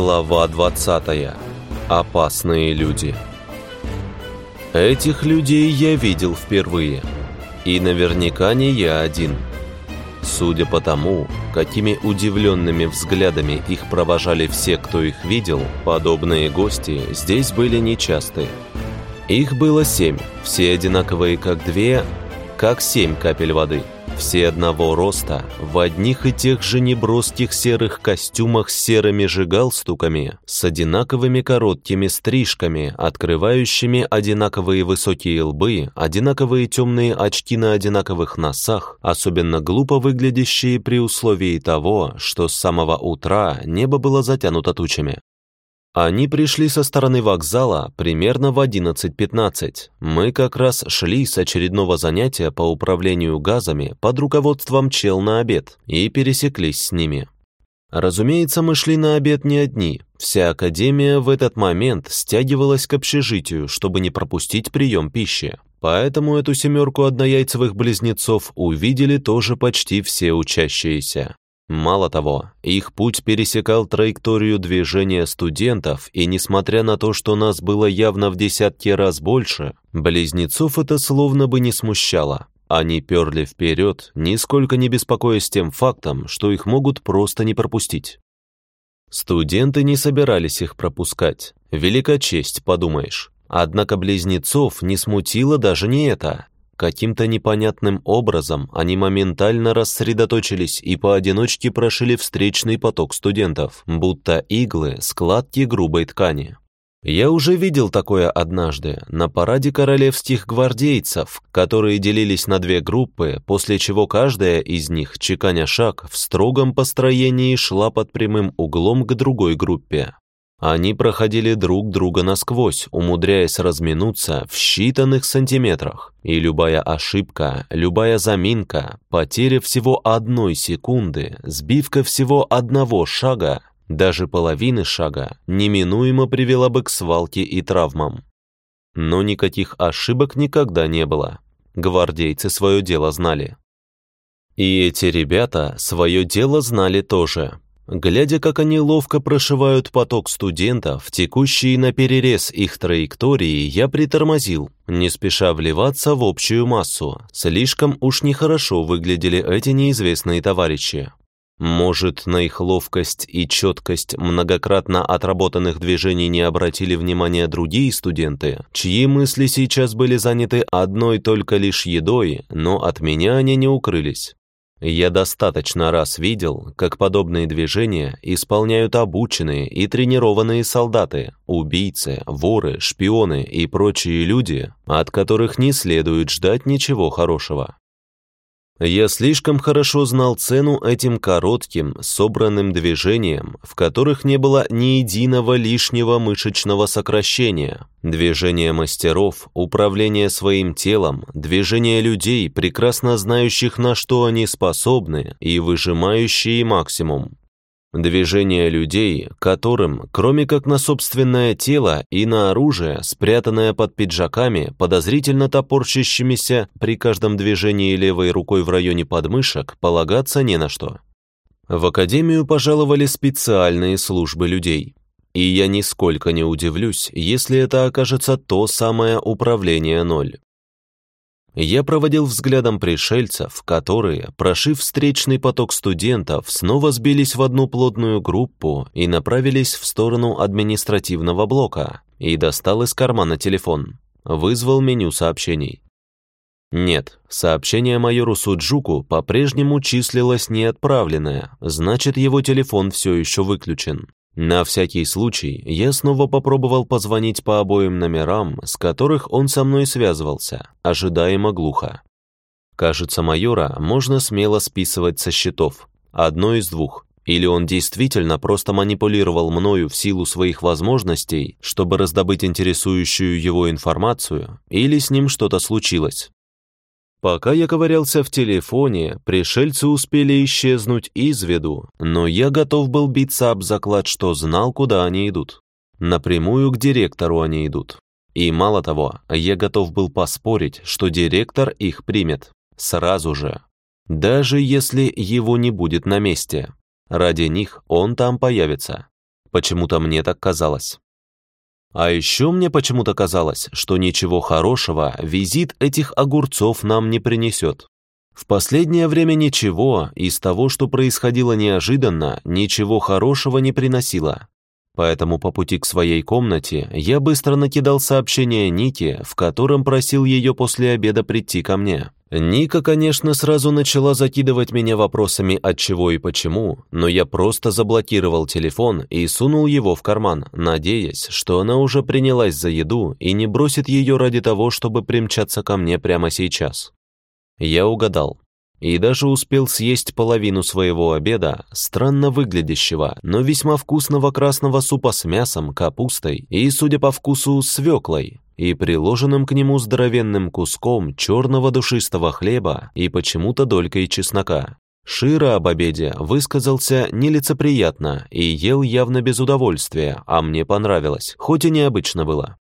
Глава 20. Опасные люди. Этих людей я видел впервые. И наверняка не я один. Судя по тому, какими удивленными взглядами их провожали все, кто их видел, подобные гости здесь были нечасты. Их было семь, все одинаковые как две, как семь капель воды – все одного роста, в одних и тех же неброских серых костюмах с серыми же галстуками, с одинаковыми короткими стрижками, открывающими одинаковые высокие лбы, одинаковые темные очки на одинаковых носах, особенно глупо выглядящие при условии того, что с самого утра небо было затянуто тучами. Они пришли со стороны вокзала примерно в 11.15. Мы как раз шли с очередного занятия по управлению газами под руководством чел на обед и пересеклись с ними. Разумеется, мы шли на обед не одни. Вся академия в этот момент стягивалась к общежитию, чтобы не пропустить прием пищи. Поэтому эту семерку однояйцевых близнецов увидели тоже почти все учащиеся. Мало того, их путь пересекал траекторию движения студентов, и несмотря на то, что нас было явно в десятки раз больше, близнецов это словно бы не смущало. Они перли вперед, нисколько не беспокоясь тем фактом, что их могут просто не пропустить. Студенты не собирались их пропускать. Велика честь, подумаешь. Однако близнецов не смутило даже не это. Каким-то непонятным образом они моментально рассредоточились и поодиночке прошили встречный поток студентов, будто иглы складки грубой ткани. Я уже видел такое однажды на параде королевских гвардейцев, которые делились на две группы, после чего каждая из них, чеканя шаг, в строгом построении шла под прямым углом к другой группе. Они проходили друг друга насквозь, умудряясь разминуться в считанных сантиметрах. И любая ошибка, любая заминка, потеря всего одной секунды, сбивка всего одного шага, даже половины шага, неминуемо привела бы к свалке и травмам. Но никаких ошибок никогда не было. Гвардейцы свое дело знали. И эти ребята свое дело знали тоже. Глядя, как они ловко прошивают поток студентов, текущий на перерез их траектории, я притормозил, не спеша вливаться в общую массу. Слишком уж нехорошо выглядели эти неизвестные товарищи. Может, на их ловкость и четкость многократно отработанных движений не обратили внимания другие студенты, чьи мысли сейчас были заняты одной только лишь едой, но от меня они не укрылись. Я достаточно раз видел, как подобные движения исполняют обученные и тренированные солдаты, убийцы, воры, шпионы и прочие люди, от которых не следует ждать ничего хорошего. Я слишком хорошо знал цену этим коротким, собранным движениям, в которых не было ни единого лишнего мышечного сокращения. Движение мастеров, управление своим телом, движение людей, прекрасно знающих, на что они способны, и выжимающие максимум. Движение людей, которым, кроме как на собственное тело и на оружие, спрятанное под пиджаками, подозрительно топорщащимися при каждом движении левой рукой в районе подмышек, полагаться не на что. В академию пожаловали специальные службы людей. И я нисколько не удивлюсь, если это окажется то самое управление ноль. Я проводил взглядом пришельцев, которые, прошив встречный поток студентов, снова сбились в одну плотную группу и направились в сторону административного блока, и достал из кармана телефон. Вызвал меню сообщений. Нет, сообщение майору Суджуку по-прежнему числилось неотправленное, значит его телефон все еще выключен. На всякий случай я снова попробовал позвонить по обоим номерам, с которых он со мной связывался, ожидаемо глухо. Кажется, майора можно смело списывать со счетов. Одно из двух. Или он действительно просто манипулировал мною в силу своих возможностей, чтобы раздобыть интересующую его информацию, или с ним что-то случилось. Пока я ковырялся в телефоне, пришельцы успели исчезнуть из виду, но я готов был биться об заклад, что знал, куда они идут. Напрямую к директору они идут. И мало того, я готов был поспорить, что директор их примет. Сразу же. Даже если его не будет на месте. Ради них он там появится. Почему-то мне так казалось. А еще мне почему-то казалось, что ничего хорошего визит этих огурцов нам не принесет. В последнее время ничего из того, что происходило неожиданно, ничего хорошего не приносило. Поэтому по пути к своей комнате я быстро накидал сообщение Нике, в котором просил ее после обеда прийти ко мне. Ника, конечно, сразу начала закидывать меня вопросами от чего и почему, но я просто заблокировал телефон и сунул его в карман, надеясь, что она уже принялась за еду и не бросит ее ради того, чтобы примчаться ко мне прямо сейчас. Я угадал. И даже успел съесть половину своего обеда, странно выглядящего, но весьма вкусного красного супа с мясом, капустой и, судя по вкусу, свеклой, и приложенным к нему здоровенным куском черного душистого хлеба и почему-то долькой чеснока. Шира об обеде высказался нелицеприятно и ел явно без удовольствия, а мне понравилось, хоть и необычно было.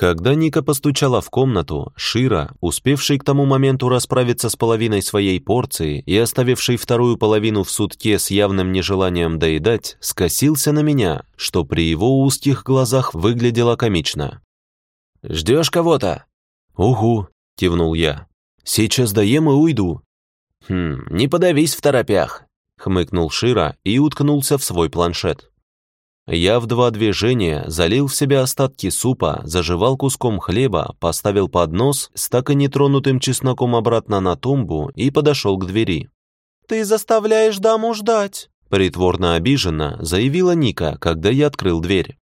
Когда Ника постучала в комнату, Шира, успевший к тому моменту расправиться с половиной своей порции и оставивший вторую половину в сутке с явным нежеланием доедать, скосился на меня, что при его узких глазах выглядело комично. «Ждешь кого-то?» «Угу», — кивнул я. «Сейчас доем и уйду». «Хм, не подавись в торопях», — хмыкнул Шира и уткнулся в свой планшет. Я в два движения залил в себя остатки супа, заживал куском хлеба, поставил поднос с так и нетронутым чесноком обратно на тумбу и подошел к двери. «Ты заставляешь даму ждать», — притворно обиженно заявила Ника, когда я открыл дверь.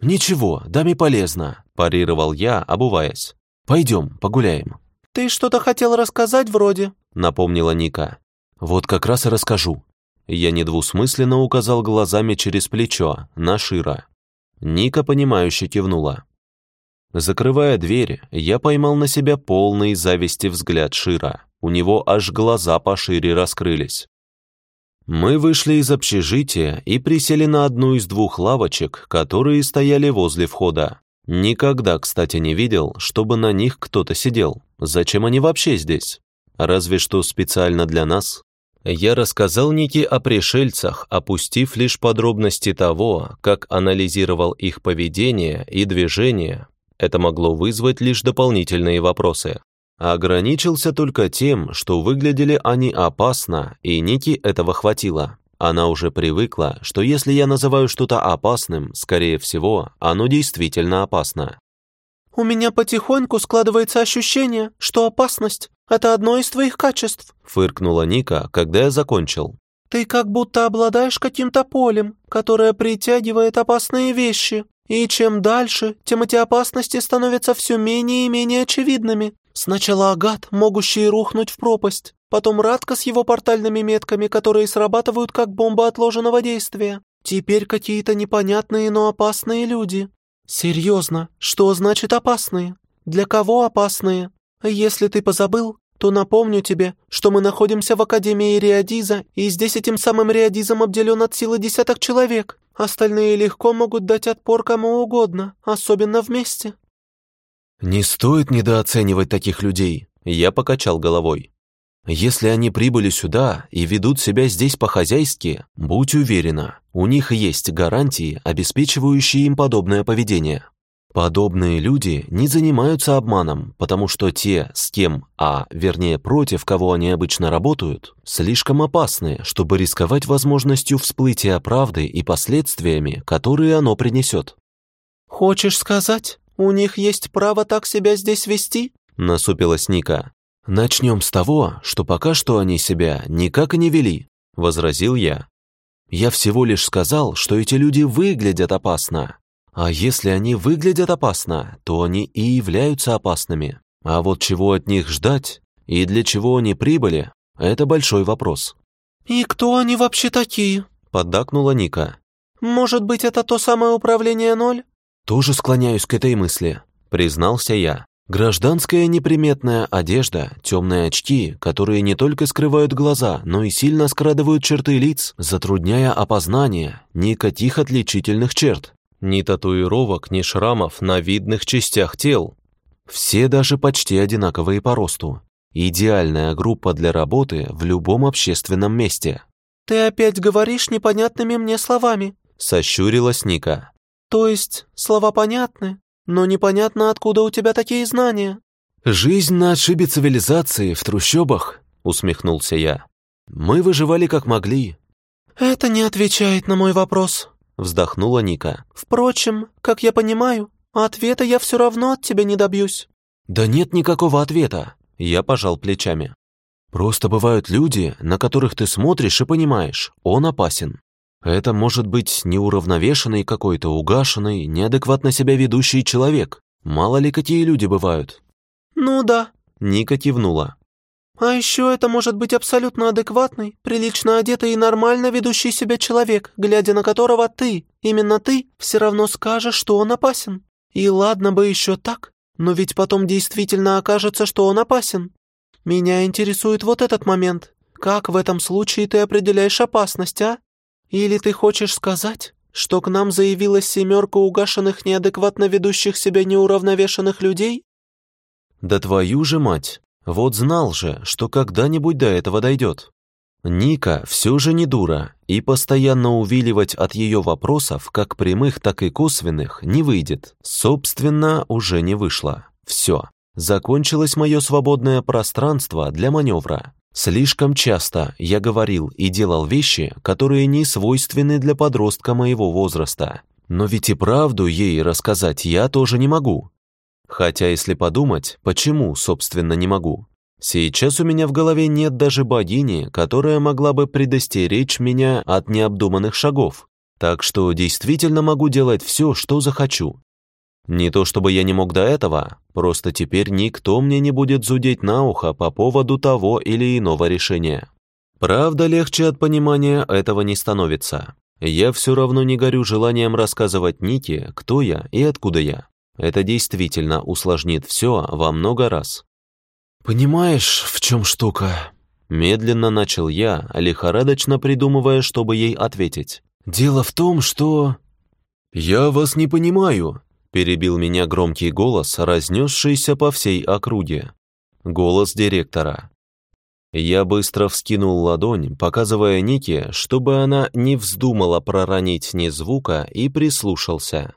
«Ничего, даме полезно», — парировал я, обуваясь. «Пойдем, погуляем». «Ты что-то хотел рассказать вроде», — напомнила Ника. «Вот как раз и расскажу. Я недвусмысленно указал глазами через плечо, на Шира. Ника, понимающе кивнула. Закрывая дверь, я поймал на себя полный зависти взгляд Шира. У него аж глаза пошире раскрылись. Мы вышли из общежития и присели на одну из двух лавочек, которые стояли возле входа. Никогда, кстати, не видел, чтобы на них кто-то сидел. Зачем они вообще здесь? Разве что специально для нас? Я рассказал Нике о пришельцах, опустив лишь подробности того, как анализировал их поведение и движение. Это могло вызвать лишь дополнительные вопросы. Ограничился только тем, что выглядели они опасно, и Ники этого хватило. Она уже привыкла, что если я называю что-то опасным, скорее всего, оно действительно опасно. «У меня потихоньку складывается ощущение, что опасность это одно из твоих качеств», — фыркнула Ника, когда я закончил. «Ты как будто обладаешь каким-то полем, которое притягивает опасные вещи, и чем дальше, тем эти опасности становятся все менее и менее очевидными. Сначала Агат, могущий рухнуть в пропасть, потом Радка с его портальными метками, которые срабатывают как бомба отложенного действия. Теперь какие-то непонятные, но опасные люди. Серьезно, что значит опасные? Для кого опасные? Если ты позабыл, то напомню тебе, что мы находимся в Академии Риадиза, и здесь этим самым Риадизом обделен от силы десяток человек. Остальные легко могут дать отпор кому угодно, особенно вместе». «Не стоит недооценивать таких людей», — я покачал головой. «Если они прибыли сюда и ведут себя здесь по-хозяйски, будь уверена, у них есть гарантии, обеспечивающие им подобное поведение. Подобные люди не занимаются обманом, потому что те, с кем, а вернее против кого они обычно работают, слишком опасны, чтобы рисковать возможностью всплытия правды и последствиями, которые оно принесет. «Хочешь сказать, у них есть право так себя здесь вести?» — насупилась Ника. «Начнем с того, что пока что они себя никак и не вели», — возразил я. «Я всего лишь сказал, что эти люди выглядят опасно, а если они выглядят опасно, то они и являются опасными. А вот чего от них ждать и для чего они прибыли, это большой вопрос. «И кто они вообще такие?» — поддакнула Ника. «Может быть, это то самое управление ноль?» «Тоже склоняюсь к этой мысли», — признался я. Гражданская неприметная одежда, темные очки, которые не только скрывают глаза, но и сильно скрадывают черты лиц, затрудняя опознание никаких отличительных черт. Ни татуировок, ни шрамов на видных частях тел. Все даже почти одинаковые по росту. Идеальная группа для работы в любом общественном месте. «Ты опять говоришь непонятными мне словами. Сощурилась Ника. То есть слова понятны, но непонятно, откуда у тебя такие знания. «Жизнь на отшибе цивилизации в трущобах», — усмехнулся я. «Мы выживали как могли». «Это не отвечает на мой вопрос», — вздохнула Ника. «Впрочем, как я понимаю, ответа я все равно от тебя не добьюсь». «Да нет никакого ответа», — я пожал плечами. «Просто бывают люди, на которых ты смотришь и понимаешь, он опасен. Это может быть неуравновешенный какой-то, угашенный, неадекватно себя ведущий человек. Мало ли какие люди бывают». «Ну да», — Ника кивнула. «А еще это может быть абсолютно адекватный, прилично одетый и нормально ведущий себя человек, глядя на которого ты, именно ты, все равно скажешь, что он опасен. И ладно бы еще так, но ведь потом действительно окажется, что он опасен. Меня интересует вот этот момент. Как в этом случае ты определяешь опасность, а? Или ты хочешь сказать, что к нам заявилась семерка угашенных неадекватно ведущих себя неуравновешенных людей? Да твою же мать! Вот знал же, что когда-нибудь до этого дойдет. Ника все же не дура, и постоянно увиливать от ее вопросов, как прямых, так и косвенных, не выйдет. Собственно, уже не вышло. Все. Закончилось мое свободное пространство для маневра. Слишком часто я говорил и делал вещи, которые не свойственны для подростка моего возраста. Но ведь и правду ей рассказать я тоже не могу. Хотя, если подумать, почему, собственно, не могу? Сейчас у меня в голове нет даже богини, которая могла бы предостеречь меня от необдуманных шагов. Так что действительно могу делать все, что захочу. Не то чтобы я не мог до этого, просто теперь никто мне не будет зудеть на ухо по поводу того или иного решения. Правда, легче от понимания этого не становится. Я все равно не горю желанием рассказывать Нике, кто я и откуда я. Это действительно усложнит все во много раз. «Понимаешь, в чем штука?» Медленно начал я, лихорадочно придумывая, чтобы ей ответить. «Дело в том, что...» «Я вас не понимаю», Перебил меня громкий голос, разнесшийся по всей округе. Голос директора. Я быстро вскинул ладонь, показывая Нике, чтобы она не вздумала проронить ни звука, и прислушался.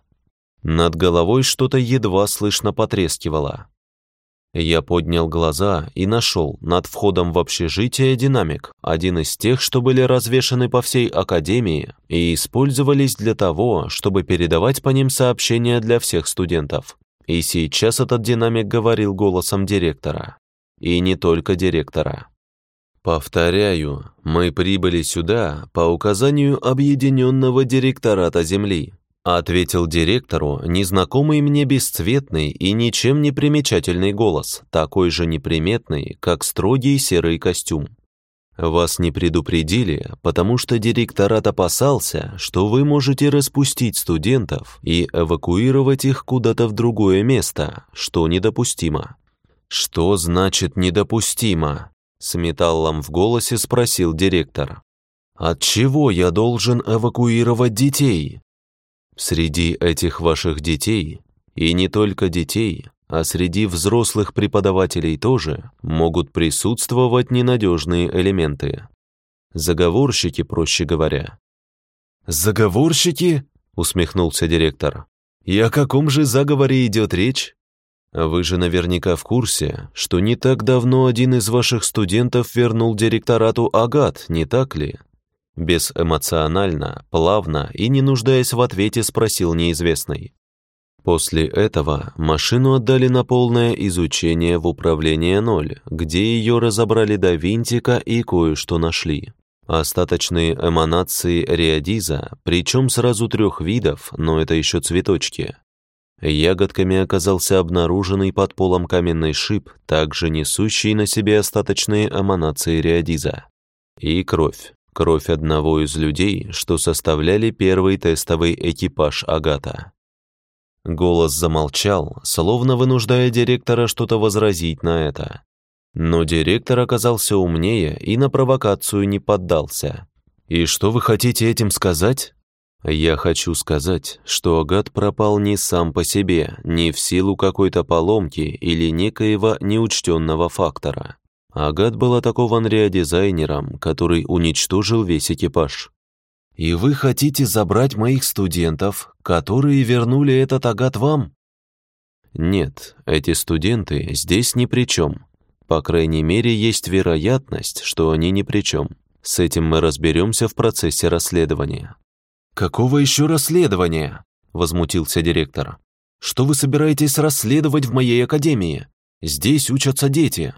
Над головой что-то едва слышно потрескивало. Я поднял глаза и нашел над входом в общежитие динамик, один из тех, что были развешаны по всей академии и использовались для того, чтобы передавать по ним сообщения для всех студентов. И сейчас этот динамик говорил голосом директора. И не только директора. Повторяю, мы прибыли сюда по указанию Объединенного директората Земли, Ответил директору незнакомый мне бесцветный и ничем не примечательный голос, такой же неприметный, как строгий серый костюм. Вас не предупредили, потому что директорат опасался, что вы можете распустить студентов и эвакуировать их куда-то в другое место, что недопустимо. Что значит недопустимо? С металлом в голосе спросил директор. От чего я должен эвакуировать детей? Среди этих ваших детей, и не только детей, а среди взрослых преподавателей тоже, могут присутствовать ненадежные элементы. Заговорщики, проще говоря. «Заговорщики?» — усмехнулся директор. «И о каком же заговоре идет речь?» «Вы же наверняка в курсе, что не так давно один из ваших студентов вернул директорату Агат, не так ли?» Безэмоционально, плавно и не нуждаясь в ответе спросил неизвестный. После этого машину отдали на полное изучение в управление ноль, где ее разобрали до винтика и кое-что нашли. Остаточные эманации риадиза, причем сразу трех видов, но это еще цветочки. Ягодками оказался обнаруженный под полом каменный шип, также несущий на себе остаточные эманации риадиза. И кровь кровь одного из людей, что составляли первый тестовый экипаж Агата. Голос замолчал, словно вынуждая директора что-то возразить на это. Но директор оказался умнее и на провокацию не поддался. «И что вы хотите этим сказать?» «Я хочу сказать, что Агат пропал не сам по себе, не в силу какой-то поломки или некоего неучтенного фактора. Агат был атакован реодизайнером, который уничтожил весь экипаж. И вы хотите забрать моих студентов, которые вернули этот агат вам? Нет, эти студенты здесь ни при чем. По крайней мере, есть вероятность, что они ни при чем. С этим мы разберемся в процессе расследования. «Какого еще расследования?» – возмутился директор. «Что вы собираетесь расследовать в моей академии? Здесь учатся дети».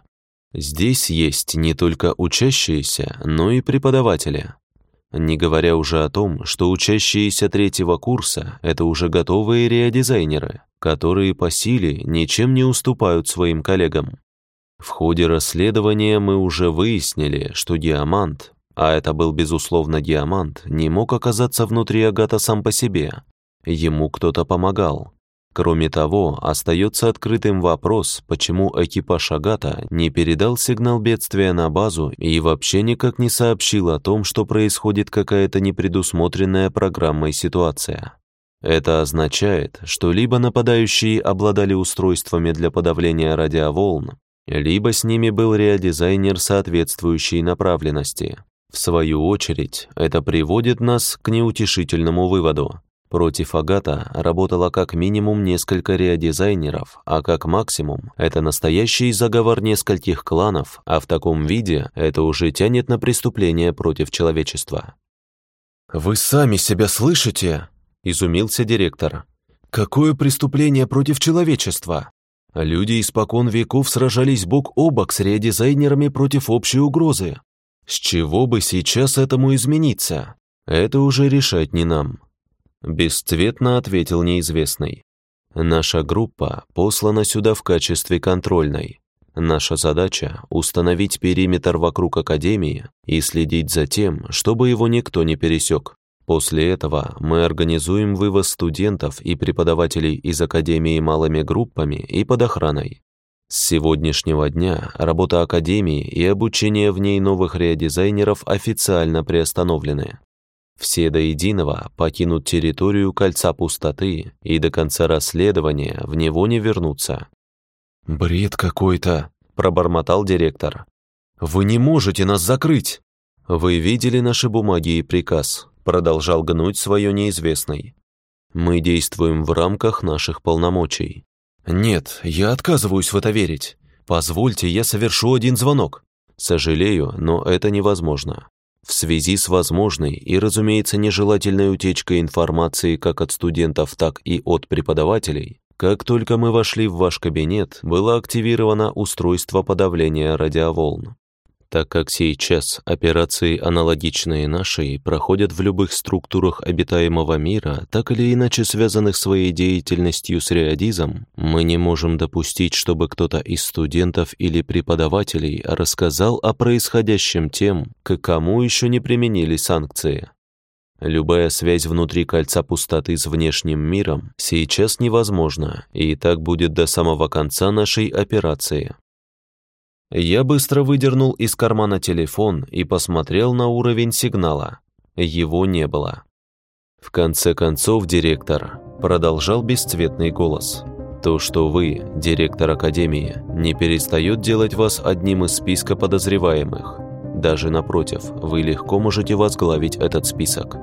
Здесь есть не только учащиеся, но и преподаватели. Не говоря уже о том, что учащиеся третьего курса – это уже готовые реодизайнеры, которые по силе ничем не уступают своим коллегам. В ходе расследования мы уже выяснили, что диамант, а это был безусловно диамант, не мог оказаться внутри Агата сам по себе. Ему кто-то помогал, Кроме того, остается открытым вопрос, почему экипаж Агата не передал сигнал бедствия на базу и вообще никак не сообщил о том, что происходит какая-то непредусмотренная программой ситуация. Это означает, что либо нападающие обладали устройствами для подавления радиоволн, либо с ними был реодизайнер соответствующей направленности. В свою очередь, это приводит нас к неутешительному выводу. Против Агата работало как минимум несколько реодизайнеров, а как максимум это настоящий заговор нескольких кланов, а в таком виде это уже тянет на преступление против человечества. «Вы сами себя слышите?» – изумился директор. «Какое преступление против человечества? Люди испокон веков сражались бок о бок с реодизайнерами против общей угрозы. С чего бы сейчас этому измениться? Это уже решать не нам». Бесцветно ответил неизвестный. Наша группа послана сюда в качестве контрольной. Наша задача – установить периметр вокруг Академии и следить за тем, чтобы его никто не пересек. После этого мы организуем вывоз студентов и преподавателей из Академии малыми группами и под охраной. С сегодняшнего дня работа Академии и обучение в ней новых реодизайнеров официально приостановлены. Все до единого покинут территорию Кольца Пустоты и до конца расследования в него не вернутся. «Бред какой-то», – пробормотал директор. «Вы не можете нас закрыть!» «Вы видели наши бумаги и приказ», – продолжал гнуть свое неизвестный. «Мы действуем в рамках наших полномочий». «Нет, я отказываюсь в это верить. Позвольте, я совершу один звонок». «Сожалею, но это невозможно. В связи с возможной и, разумеется, нежелательной утечкой информации как от студентов, так и от преподавателей, как только мы вошли в ваш кабинет, было активировано устройство подавления радиоволн так как сейчас операции, аналогичные нашей, проходят в любых структурах обитаемого мира, так или иначе связанных своей деятельностью с реодизом, мы не можем допустить, чтобы кто-то из студентов или преподавателей рассказал о происходящем тем, к кому еще не применили санкции. Любая связь внутри кольца пустоты с внешним миром сейчас невозможна, и так будет до самого конца нашей операции. Я быстро выдернул из кармана телефон и посмотрел на уровень сигнала. Его не было. В конце концов, директор продолжал бесцветный голос. То, что вы, директор Академии, не перестает делать вас одним из списка подозреваемых. Даже напротив, вы легко можете возглавить этот список.